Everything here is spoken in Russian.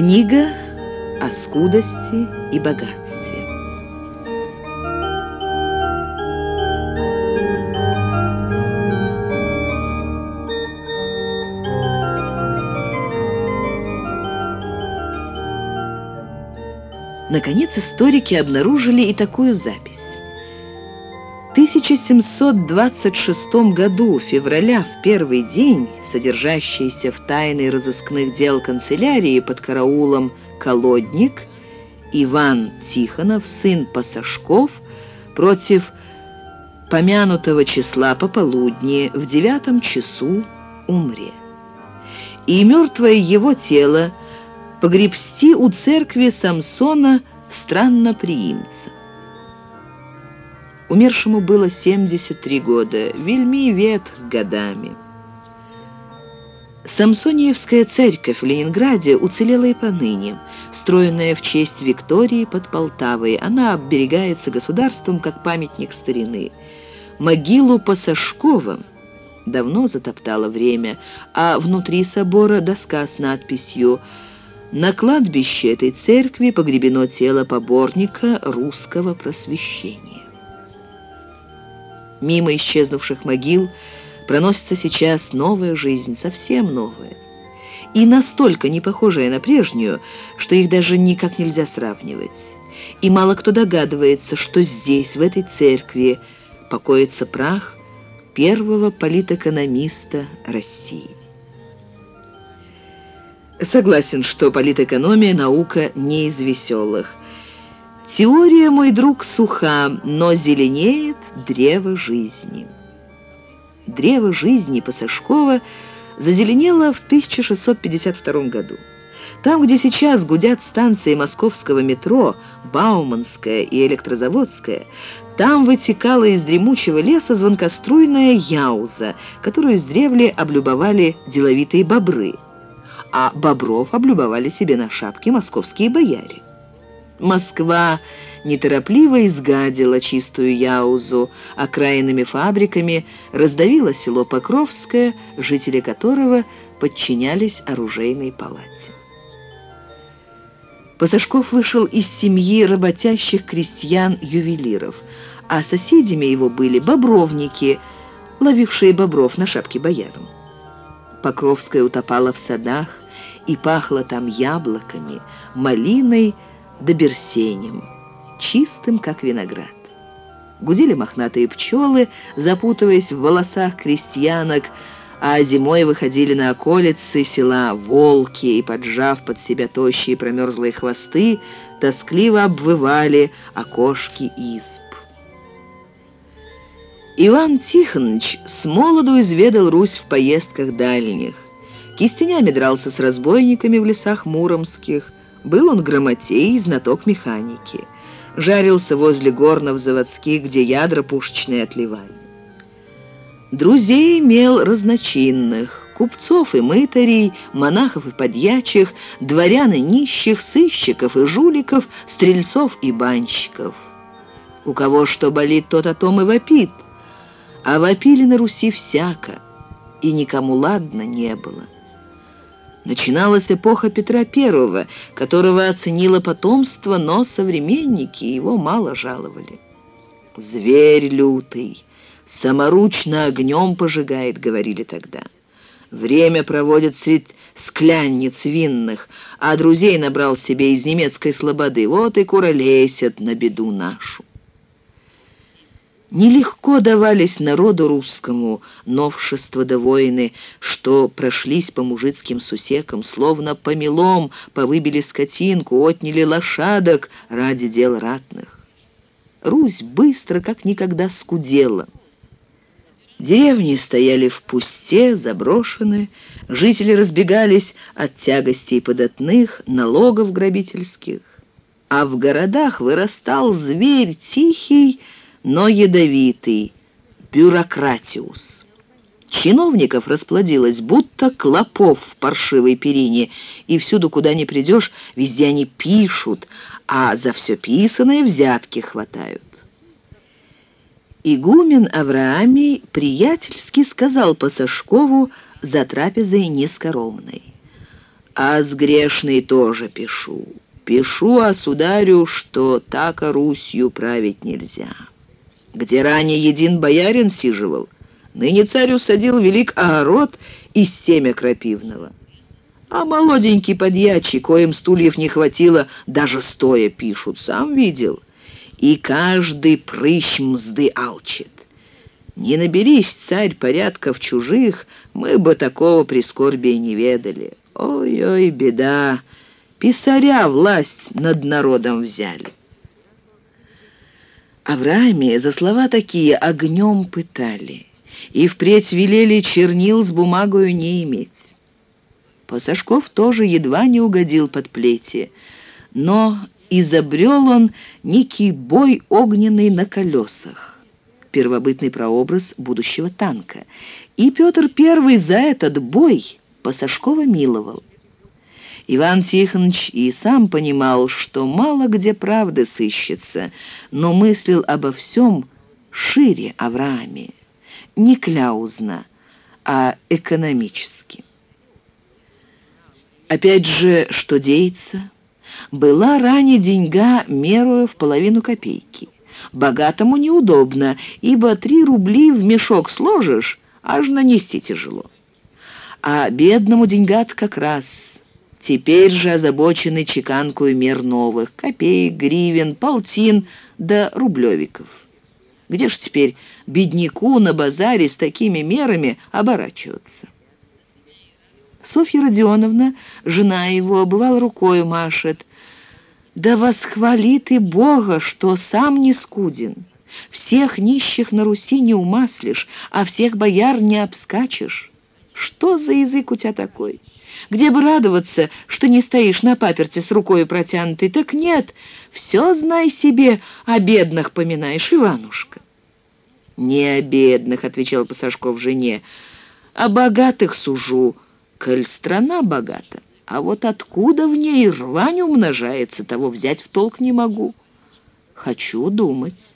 Книга о скудости и богатстве. Наконец историки обнаружили и такую запись. В 1726 году, февраля, в первый день, содержащийся в тайной разыскных дел канцелярии под караулом «Колодник», Иван Тихонов, сын Пасашков, против помянутого числа пополудни в девятом часу умре. И мертвое его тело погребсти у церкви Самсона странноприимца. Умершему было 73 года, вельми ветх годами. Самсониевская церковь в Ленинграде уцелела и поныне. Строенная в честь Виктории под Полтавой, она оберегается государством как памятник старины. Могилу Пасашкова давно затоптало время, а внутри собора доска с надписью «Святой на кладбище этой церкви погребено тело поборника русского просвещения. Мимо исчезнувших могил проносится сейчас новая жизнь, совсем новая. И настолько не похожая на прежнюю, что их даже никак нельзя сравнивать. И мало кто догадывается, что здесь, в этой церкви, покоится прах первого политэкономиста России. Согласен, что политэкономия – наука не из веселых. Теория, мой друг, суха, но зеленеет древо жизни. Древо жизни Пасашкова зазеленело в 1652 году. Там, где сейчас гудят станции московского метро, Бауманская и Электрозаводская, там вытекала из дремучего леса звонкоструйная яуза, которую издревле облюбовали деловитые бобры – а бобров облюбовали себе на шапке московские бояре. Москва неторопливо изгадила чистую Яузу, окраинными фабриками раздавила село Покровское, жители которого подчинялись оружейной палате. Пасашков вышел из семьи работящих крестьян-ювелиров, а соседями его были бобровники, ловившие бобров на шапке боярам. Покровская утопала в садах, и пахло там яблоками, малиной да чистым, как виноград. Гудели мохнатые пчелы, запутываясь в волосах крестьянок, а зимой выходили на околицы села волки и, поджав под себя тощие промерзлые хвосты, тоскливо обвывали окошки изб. Иван Тихонович с молоду изведал Русь в поездках дальних. Кистенями дрался с разбойниками в лесах муромских. Был он грамотей и знаток механики. Жарился возле горнов заводских, где ядра пушечные отливали. Друзей имел разночинных, купцов и мытарей, монахов и подьячих, дворян и нищих, сыщиков и жуликов, стрельцов и банщиков. У кого что болит, тот о том и вопит. А вопили на Руси всяко, и никому ладно не было. Начиналась эпоха Петра I, которого оценило потомство, но современники его мало жаловали. «Зверь лютый, саморучно огнем пожигает», — говорили тогда. «Время проводит средь склянниц винных, а друзей набрал себе из немецкой слободы, вот и куролесят на беду нашу». Нелегко давались народу русскому новшества да воины, что прошлись по мужицким сусекам, словно по мелом повыбили скотинку, отняли лошадок ради дел ратных. Русь быстро, как никогда, скудела. Деревни стояли в пусте, заброшенные, жители разбегались от тягостей податных, налогов грабительских. А в городах вырастал зверь тихий, но ядовитый бюрократиус. Чиновников расплодилось, будто клопов в паршивой перине, и всюду, куда ни придешь, везде они пишут, а за все писанное взятки хватают. Игумен Авраамий приятельски сказал Пасашкову за трапезой нескоромной. А с грешной тоже пишу. Пишу о сударю, что так Русью править нельзя. Где ранее един боярин сиживал, ныне царю садил велик огород из семя крапивного. А молоденький подьячий, коим стульев не хватило, даже стоя пишут, сам видел. И каждый прыщ мзды алчит. Не наберись, царь, порядков чужих, мы бы такого прискорбия не ведали. Ой-ой, беда, писаря власть над народом взяли. Аврааме за слова такие огнем пытали, и впредь велели чернил с бумагою не иметь. Пасашков тоже едва не угодил под плети, но изобрел он некий бой огненный на колесах, первобытный прообраз будущего танка. И Петр I за этот бой Пасашкова миловал. Иван Тихонович и сам понимал, что мало где правды сыщется, но мыслил обо всем шире Аврааме, не кляузно, а экономически. Опять же, что деется? Была ранее деньга, мерую в половину копейки. Богатому неудобно, ибо три рубли в мешок сложишь, аж нанести тяжело. А бедному деньгат как раз. Теперь же озабочены чеканкую мер новых, копеек, гривен, полтин да рублевиков. Где ж теперь бедняку на базаре с такими мерами оборачиваться? Софья Родионовна, жена его, бывал рукой машет. «Да восхвалит и Бога, что сам не скуден. Всех нищих на Руси не умаслишь, а всех бояр не обскачешь. Что за язык у тебя такой? Где бы радоваться, что не стоишь на паперте с рукой протянутой? Так нет, все, знай себе, о бедных поминаешь, Иванушка». «Не о бедных», — отвечал Пасашков жене, — «о богатых сужу» коль страна богата, а вот откуда в ней рвань умножается, того взять в толк не могу. Хочу думать».